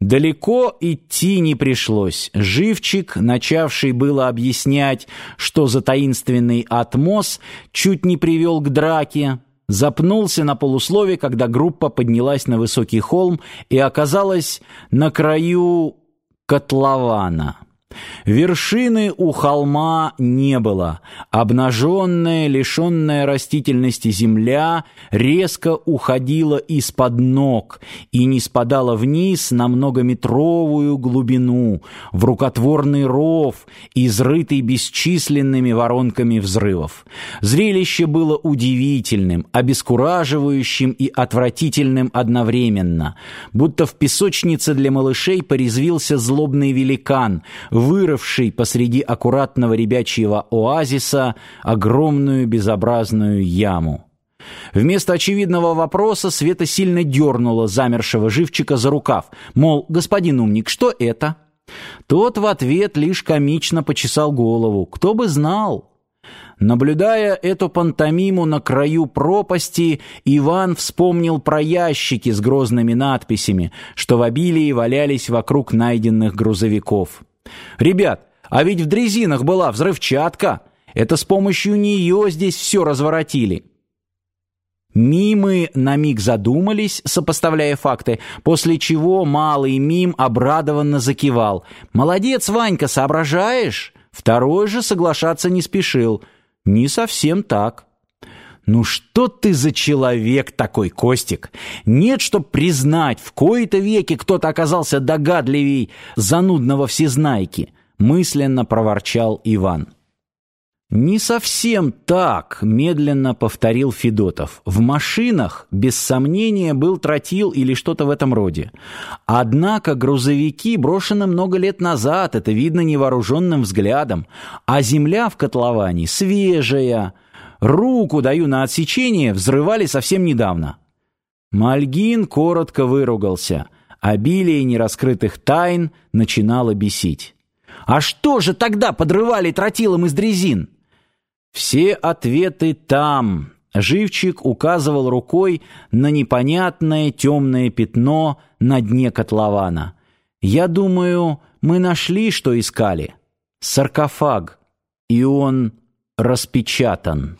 Далеко идти не пришлось. Живчик, начавший было объяснять, что за таинственный атмос, чуть не привел к драке, запнулся на полуслове, когда группа поднялась на высокий холм и оказалась на краю котлована. Вершины у холма не было. Обнаженная, лишенная растительности земля резко уходила из-под ног и не спадала вниз на многометровую глубину, в рукотворный ров, изрытый бесчисленными воронками взрывов. Зрелище было удивительным, обескураживающим и отвратительным одновременно, будто в песочнице для малышей порезвился злобный великан — вырывший посреди аккуратного ребячьего оазиса огромную безобразную яму. Вместо очевидного вопроса Света сильно дернула замершего живчика за рукав, мол, господин умник, что это? Тот в ответ лишь комично почесал голову. Кто бы знал? Наблюдая эту пантомиму на краю пропасти, Иван вспомнил про ящики с грозными надписями, что в обилии валялись вокруг найденных грузовиков. Ребят, а ведь в дрезинах была взрывчатка. Это с помощью нее здесь все разворотили. Мимы на миг задумались, сопоставляя факты, после чего малый мим обрадованно закивал. «Молодец, Ванька, соображаешь?» Второй же соглашаться не спешил. «Не совсем так». «Ну что ты за человек такой, Костик? Нет, чтоб признать, в кои-то веки кто-то оказался догадливей занудного всезнайки», — мысленно проворчал Иван. «Не совсем так», — медленно повторил Федотов. «В машинах, без сомнения, был тротил или что-то в этом роде. Однако грузовики брошены много лет назад, это видно невооруженным взглядом, а земля в котловане свежая». Руку даю на отсечение, взрывали совсем недавно. Мальгин коротко выругался. Обилие нераскрытых тайн начинало бесить. А что же тогда подрывали тротилом из дрезин? Все ответы там. Живчик указывал рукой на непонятное темное пятно на дне котлована. Я думаю, мы нашли, что искали. Саркофаг. И он распечатан.